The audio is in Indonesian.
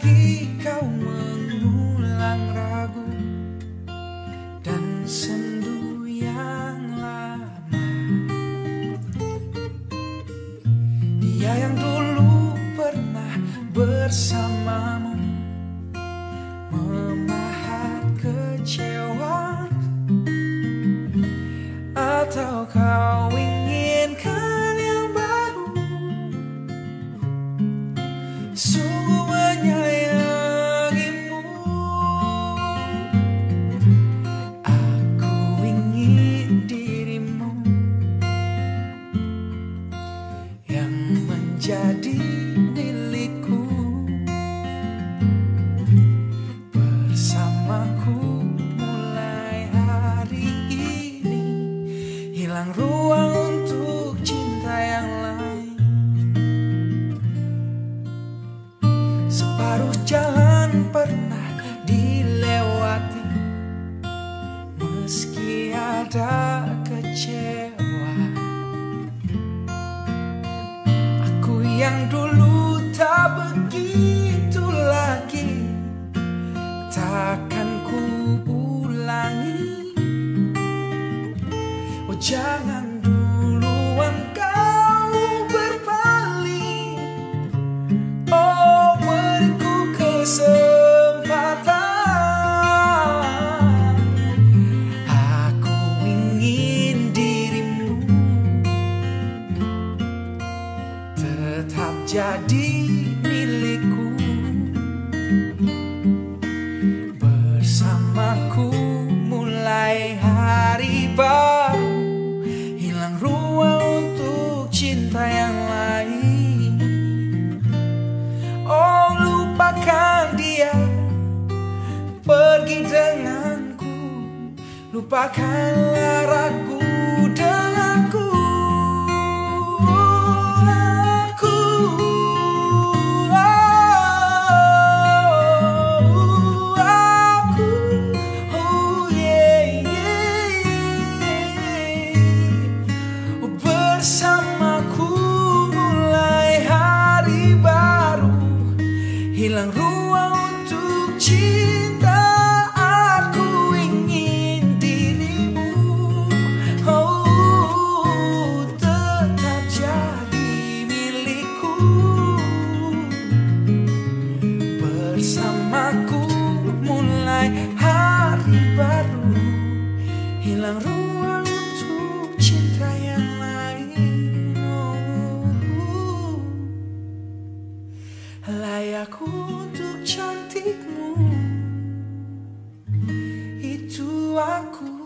lagi kau mengulang ragu dan sendu yang lama Dia yang dulu pernah bersamamu memahat kecil. Hilang ruang untuk cinta yang lain. Separuh jalan pernah dilewati. Meski ada kecewa. Aku yang dulu jadi milikku. Bersamaku mulai hari baru Hilang ruang untuk cinta yang lain. Oh lupakan dia Pergi denganku. Lupakanlah ragu Bersamaku mulai hari baru. Hilang ruang untuk cinta Aku ingin dirimu. Oh tetap jadi milikku. Bersamaku mulai hari baru. Hilang ruang Aku untuk cantikmu. Itu aku